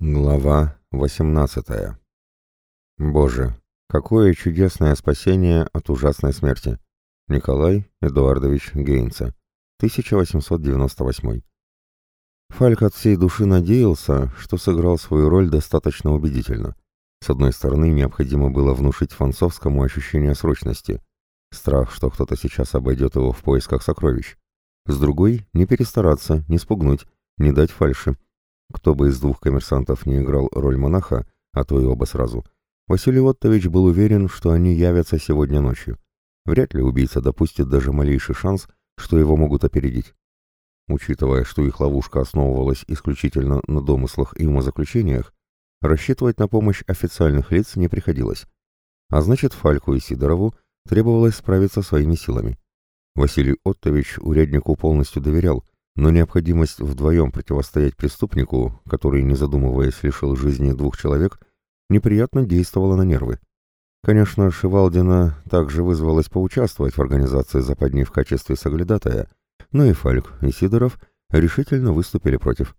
Глава 18 Боже, какое чудесное спасение от ужасной смерти. Николай Эдуардович Гейнца, 1898. Фальк от всей души надеялся, что сыграл свою роль достаточно убедительно. С одной стороны, необходимо было внушить Фанцовскому ощущение срочности, страх, что кто-то сейчас обойдет его в поисках сокровищ. С другой, не перестараться, не спугнуть, не дать фальши кто бы из двух коммерсантов не играл роль монаха, а то и оба сразу, Василий Оттович был уверен, что они явятся сегодня ночью. Вряд ли убийца допустит даже малейший шанс, что его могут опередить. Учитывая, что их ловушка основывалась исключительно на домыслах и умозаключениях, рассчитывать на помощь официальных лиц не приходилось. А значит, Фальку и Сидорову требовалось справиться своими силами. Василий Оттович уряднику полностью доверял, но необходимость вдвоем противостоять преступнику, который, не задумываясь, лишил жизни двух человек, неприятно действовала на нервы. Конечно, Шивалдина также вызвалась поучаствовать в организации западни в качестве соглядатая, но и Фальк, и Сидоров решительно выступили против.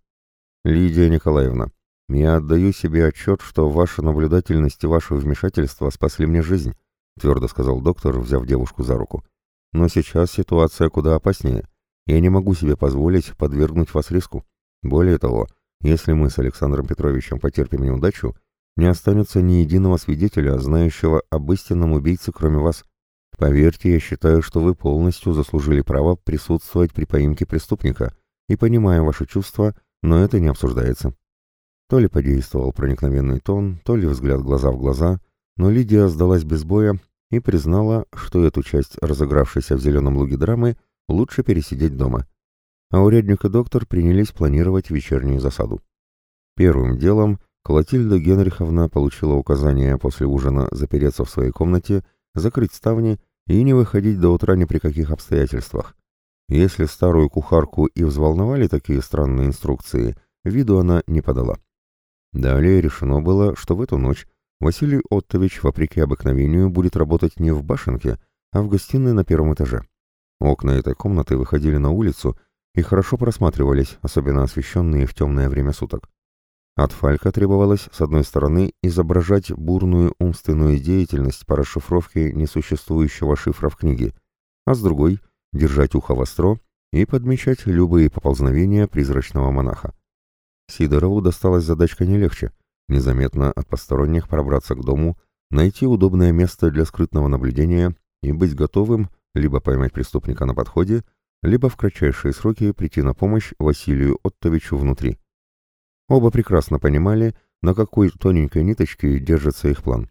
«Лидия Николаевна, я отдаю себе отчет, что ваша наблюдательность и ваше вмешательство спасли мне жизнь», твердо сказал доктор, взяв девушку за руку. «Но сейчас ситуация куда опаснее. Я не могу себе позволить подвергнуть вас риску. Более того, если мы с Александром Петровичем потерпим неудачу, не останется ни единого свидетеля, знающего об истинном убийце, кроме вас. Поверьте, я считаю, что вы полностью заслужили право присутствовать при поимке преступника, и понимаю ваши чувства, но это не обсуждается. То ли подействовал проникновенный тон, то ли взгляд глаза в глаза, но Лидия сдалась без боя и признала, что эту часть разыгравшейся в «Зеленом луге» драмы – лучше пересидеть дома. А урядник и доктор принялись планировать вечернюю засаду. Первым делом Клотильда Генриховна получила указание после ужина запереться в своей комнате, закрыть ставни и не выходить до утра ни при каких обстоятельствах. Если старую кухарку и взволновали такие странные инструкции, виду она не подала. Далее решено было, что в эту ночь Василий Оттович, вопреки обыкновению, будет работать не в башенке, а в гостиной на первом этаже. Окна этой комнаты выходили на улицу и хорошо просматривались, особенно освещенные в темное время суток. От Фалька требовалось, с одной стороны, изображать бурную умственную деятельность по расшифровке несуществующего шифра в книге, а с другой — держать ухо востро и подмечать любые поползновения призрачного монаха. Сидорову досталась задачка не легче — незаметно от посторонних пробраться к дому, найти удобное место для скрытного наблюдения и быть готовым либо поймать преступника на подходе, либо в кратчайшие сроки прийти на помощь Василию Оттовичу внутри. Оба прекрасно понимали, на какой тоненькой ниточке держится их план.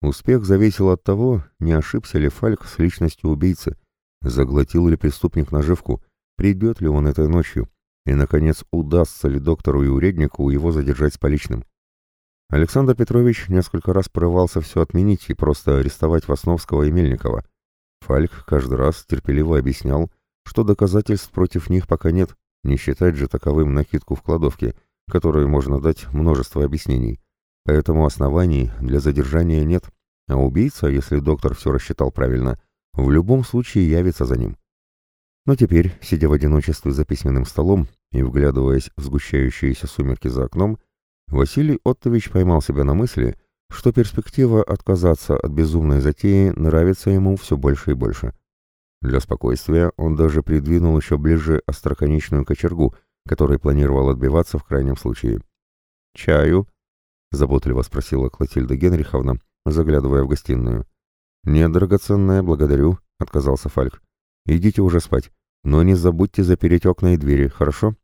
Успех зависел от того, не ошибся ли Фальк с личностью убийцы, заглотил ли преступник наживку, придет ли он этой ночью, и, наконец, удастся ли доктору и уреднику его задержать с поличным. Александр Петрович несколько раз порывался все отменить и просто арестовать Васновского и Мельникова, Фальк каждый раз терпеливо объяснял, что доказательств против них пока нет, не считать же таковым накидку в кладовке, которой можно дать множество объяснений. Поэтому оснований для задержания нет, а убийца, если доктор все рассчитал правильно, в любом случае явится за ним. Но теперь, сидя в одиночестве за письменным столом и вглядываясь в сгущающиеся сумерки за окном, Василий Оттович поймал себя на мысли, что перспектива отказаться от безумной затеи нравится ему все больше и больше. Для спокойствия он даже придвинул еще ближе остроконечную кочергу, которой планировал отбиваться в крайнем случае. «Чаю?» — заботливо спросила Клотильда Генриховна, заглядывая в гостиную. «Нет, драгоценная, благодарю», — отказался Фальк. «Идите уже спать, но не забудьте запереть окна и двери, хорошо?»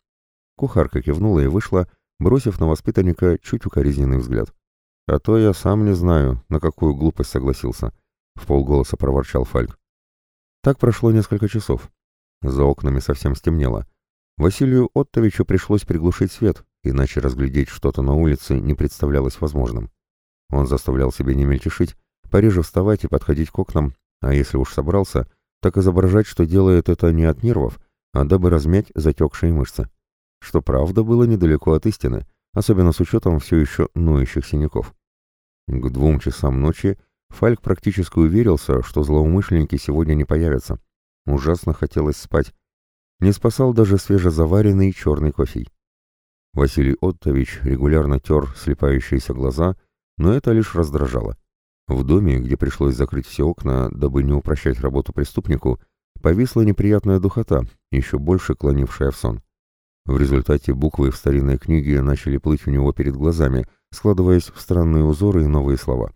Кухарка кивнула и вышла, бросив на воспитанника чуть укоризненный взгляд. «А то я сам не знаю, на какую глупость согласился», — в полголоса проворчал Фальк. Так прошло несколько часов. За окнами совсем стемнело. Василию Оттовичу пришлось приглушить свет, иначе разглядеть что-то на улице не представлялось возможным. Он заставлял себя не мельтешить, пореже вставать и подходить к окнам, а если уж собрался, так изображать, что делает это не от нервов, а дабы размять затекшие мышцы. Что правда было недалеко от истины, особенно с учетом все еще ноющих синяков. К двум часам ночи Фальк практически уверился, что злоумышленники сегодня не появятся. Ужасно хотелось спать. Не спасал даже свежезаваренный черный кофе. Василий Оттович регулярно тер слепающиеся глаза, но это лишь раздражало. В доме, где пришлось закрыть все окна, дабы не упрощать работу преступнику, повисла неприятная духота, еще больше клонившая в сон. В результате буквы в старинной книге начали плыть у него перед глазами, складываясь в странные узоры и новые слова.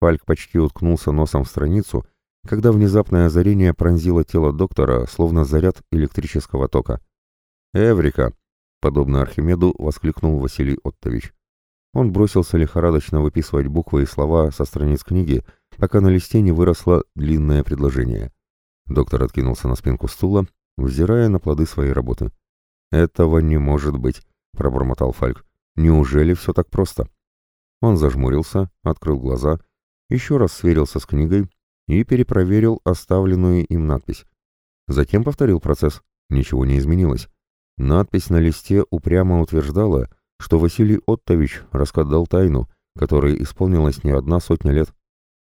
Фальк почти уткнулся носом в страницу, когда внезапное озарение пронзило тело доктора, словно заряд электрического тока. «Эврика!» Подобно Архимеду воскликнул Василий Оттович. Он бросился лихорадочно выписывать буквы и слова со страниц книги, пока на листе не выросло длинное предложение. Доктор откинулся на спинку стула, взирая на плоды своей работы. «Этого не может быть», — пробормотал Фальк. «Неужели все так просто?» Он зажмурился, открыл глаза, еще раз сверился с книгой и перепроверил оставленную им надпись. Затем повторил процесс. Ничего не изменилось. Надпись на листе упрямо утверждала, что Василий Оттович раскадал тайну, которой исполнилась не одна сотня лет.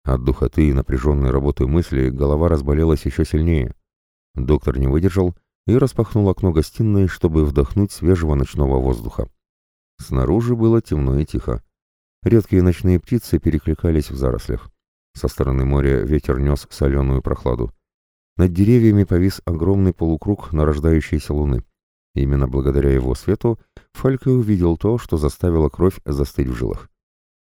От духоты и напряженной работы мысли голова разболелась еще сильнее. Доктор не выдержал и распахнул окно гостиной, чтобы вдохнуть свежего ночного воздуха. Снаружи было темно и тихо. Редкие ночные птицы перекликались в зарослях. Со стороны моря ветер нес соленую прохладу. Над деревьями повис огромный полукруг нарождающейся луны. Именно благодаря его свету Фалька увидел то, что заставило кровь застыть в жилах.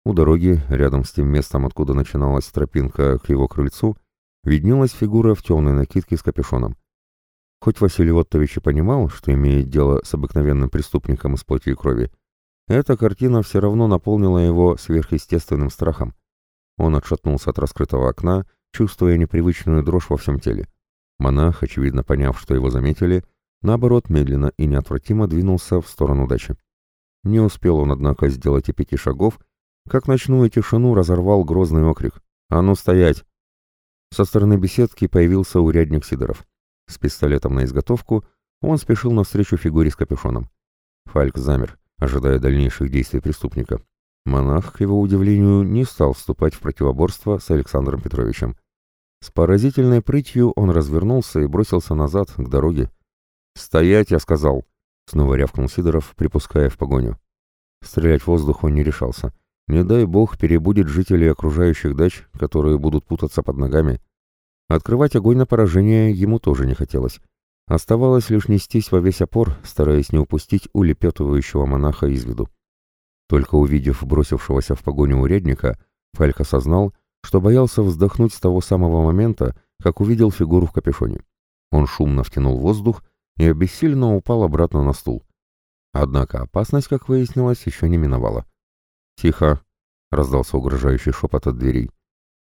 У дороги, рядом с тем местом, откуда начиналась тропинка к его крыльцу, виднелась фигура в темной накидке с капюшоном. Хоть Василий Оттович и понимал, что имеет дело с обыкновенным преступником из плоти и крови, эта картина все равно наполнила его сверхъестественным страхом. Он отшатнулся от раскрытого окна, чувствуя непривычную дрожь во всем теле. Монах, очевидно поняв, что его заметили, наоборот, медленно и неотвратимо двинулся в сторону дачи. Не успел он, однако, сделать и пяти шагов, как ночную тишину разорвал грозный окрик. «А ну стоять!» Со стороны беседки появился урядник Сидоров. С пистолетом на изготовку он спешил навстречу фигуре с капюшоном. Фальк замер, ожидая дальнейших действий преступника. Монах, к его удивлению, не стал вступать в противоборство с Александром Петровичем. С поразительной прытью он развернулся и бросился назад, к дороге, «Стоять!» — я сказал. Снова рявкнул Сидоров, припуская в погоню. Стрелять в воздух он не решался. Не дай бог перебудет жителей окружающих дач, которые будут путаться под ногами. Открывать огонь на поражение ему тоже не хотелось. Оставалось лишь нестись во весь опор, стараясь не упустить улепетывающего монаха из виду. Только увидев бросившегося в погоню урядника, Фальк осознал, что боялся вздохнуть с того самого момента, как увидел фигуру в капюшоне. Он шумно втянул воздух и обессиленно упал обратно на стул. Однако опасность, как выяснилось, еще не миновала. «Тихо!» — раздался угрожающий шепот от дверей.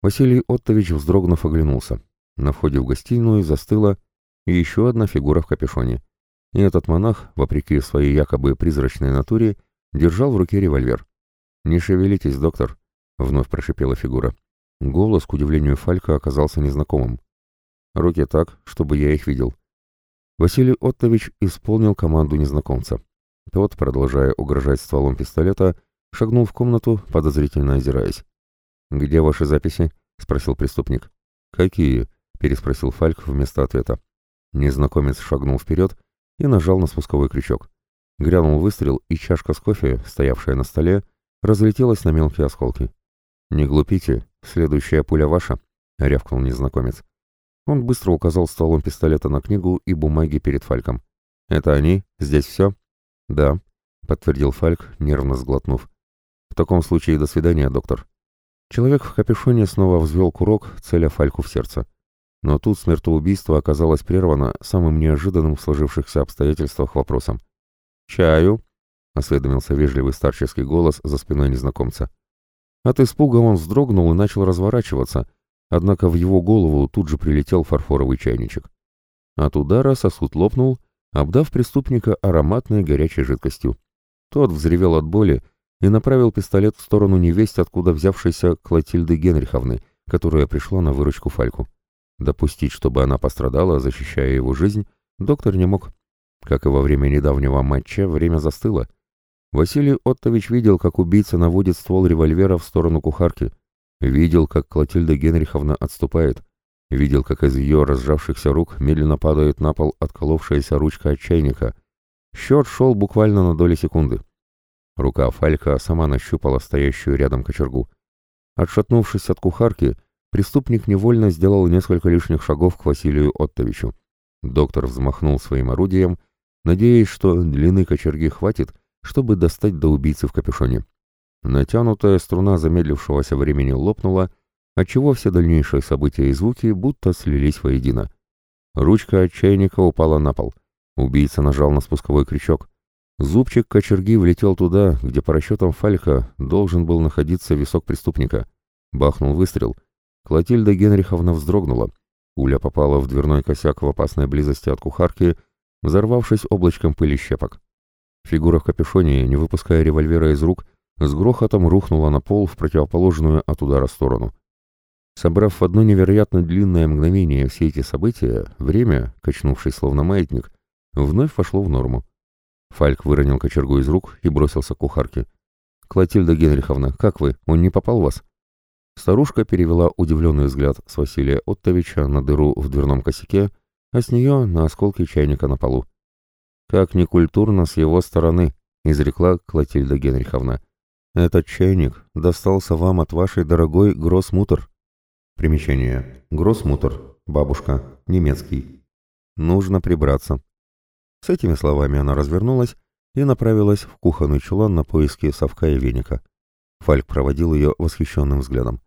Василий Оттович, вздрогнув, оглянулся. На входе в гостиную застыла еще одна фигура в капюшоне. И этот монах, вопреки своей якобы призрачной натуре, держал в руке револьвер. «Не шевелитесь, доктор», — вновь прошипела фигура. Голос, к удивлению Фалька, оказался незнакомым. «Руки так, чтобы я их видел», Василий Оттович исполнил команду незнакомца. Тот, продолжая угрожать стволом пистолета, шагнул в комнату, подозрительно озираясь. «Где ваши записи?» — спросил преступник. «Какие?» — переспросил Фальк вместо ответа. Незнакомец шагнул вперед и нажал на спусковой крючок. Грянул выстрел, и чашка с кофе, стоявшая на столе, разлетелась на мелкие осколки. «Не глупите, следующая пуля ваша», — рявкнул незнакомец. Он быстро указал стволом пистолета на книгу и бумаги перед Фальком. «Это они? Здесь все?» «Да», — подтвердил Фальк, нервно сглотнув. «В таком случае до свидания, доктор». Человек в капюшоне снова взвел курок, целя Фальку в сердце. Но тут смертоубийство оказалось прервано самым неожиданным в сложившихся обстоятельствах вопросом. «Чаю?» — осведомился вежливый старческий голос за спиной незнакомца. От испуга он вздрогнул и начал разворачиваться, Однако в его голову тут же прилетел фарфоровый чайничек. От удара сосуд лопнул, обдав преступника ароматной горячей жидкостью. Тот взревел от боли и направил пистолет в сторону невесть, откуда взявшейся Клотильды Генриховны, которая пришла на выручку Фальку. Допустить, чтобы она пострадала, защищая его жизнь, доктор не мог. Как и во время недавнего матча, время застыло. Василий Оттович видел, как убийца наводит ствол револьвера в сторону кухарки — Видел, как Клотильда Генриховна отступает. Видел, как из ее разжавшихся рук медленно падает на пол отколовшаяся ручка от чайника. Счет шел буквально на доли секунды. Рука Фалька сама нащупала стоящую рядом кочергу. Отшатнувшись от кухарки, преступник невольно сделал несколько лишних шагов к Василию Оттовичу. Доктор взмахнул своим орудием, надеясь, что длины кочерги хватит, чтобы достать до убийцы в капюшоне. Натянутая струна замедлившегося времени лопнула, отчего все дальнейшие события и звуки будто слились воедино. Ручка от чайника упала на пол. Убийца нажал на спусковой крючок. Зубчик кочерги влетел туда, где по расчетам Фалька должен был находиться висок преступника. Бахнул выстрел. Клотильда Генриховна вздрогнула. Пуля попала в дверной косяк в опасной близости от кухарки, взорвавшись облачком пыли щепок. Фигура в капюшоне, не выпуская револьвера из рук, с грохотом рухнула на пол в противоположную от удара сторону. Собрав в одно невероятно длинное мгновение все эти события, время, качнувшись словно маятник, вновь вошло в норму. Фальк выронил кочергу из рук и бросился к кухарке. «Клотильда Генриховна, как вы? Он не попал в вас?» Старушка перевела удивленный взгляд с Василия Оттовича на дыру в дверном косяке, а с нее на осколки чайника на полу. «Как некультурно с его стороны», — изрекла Клотильда Генриховна. «Этот чайник достался вам от вашей дорогой Гроссмутер». Примечание. Гроссмутер. Бабушка. Немецкий. Нужно прибраться. С этими словами она развернулась и направилась в кухонный чулан на поиски совка и веника. Фальк проводил ее восхищенным взглядом.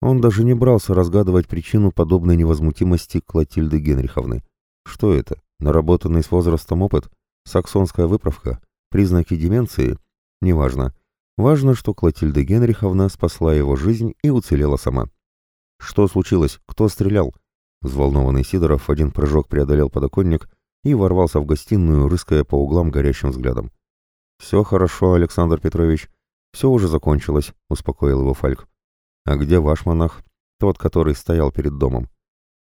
Он даже не брался разгадывать причину подобной невозмутимости Клотильды Генриховны. Что это? Наработанный с возрастом опыт? Саксонская выправка? Признаки деменции? Неважно. Важно, что Клотильда Генриховна спасла его жизнь и уцелела сама. «Что случилось? Кто стрелял?» Взволнованный Сидоров один прыжок преодолел подоконник и ворвался в гостиную, рыская по углам горящим взглядом. «Все хорошо, Александр Петрович. Все уже закончилось», — успокоил его Фальк. «А где ваш монах? Тот, который стоял перед домом».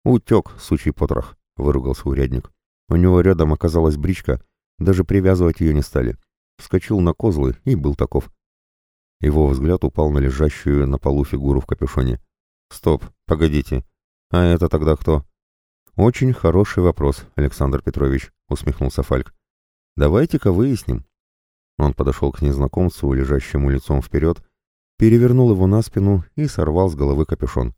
«Утек, сучий потрох», — выругался урядник. У него рядом оказалась бричка, даже привязывать ее не стали. Вскочил на козлы и был таков. Его взгляд упал на лежащую на полу фигуру в капюшоне. «Стоп, погодите. А это тогда кто?» «Очень хороший вопрос, Александр Петрович», — усмехнулся Фальк. «Давайте-ка выясним». Он подошел к незнакомцу, лежащему лицом вперед, перевернул его на спину и сорвал с головы капюшон.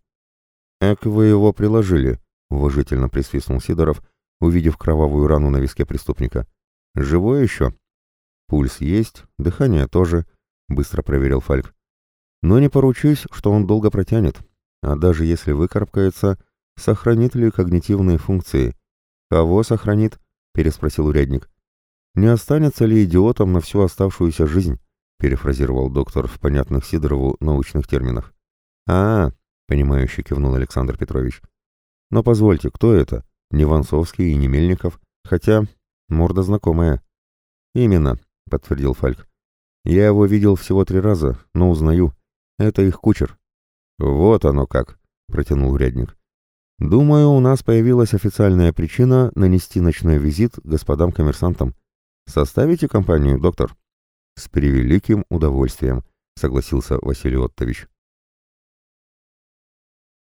«Эк вы его приложили», — уважительно присвистнул Сидоров, увидев кровавую рану на виске преступника. «Живой еще?» «Пульс есть, дыхание тоже», — быстро проверил Фальк. «Но не поручусь, что он долго протянет. А даже если выкарабкается, Сохранит ли когнитивные функции? Кого сохранит? Переспросил урядник. Не останется ли идиотом на всю оставшуюся жизнь? Перефразировал доктор в понятных Сидорову научных терминах. А, -а, -а понимающе кивнул Александр Петрович. Но позвольте, кто это? Не Ванцовский и не Мельников, хотя морда знакомая. Именно, подтвердил Фальк. Я его видел всего три раза, но узнаю. Это их кучер. Вот оно как, протянул урядник. Думаю, у нас появилась официальная причина нанести ночной визит господам коммерсантам. Составите компанию, доктор? С превеликим удовольствием, согласился Василий Оттович.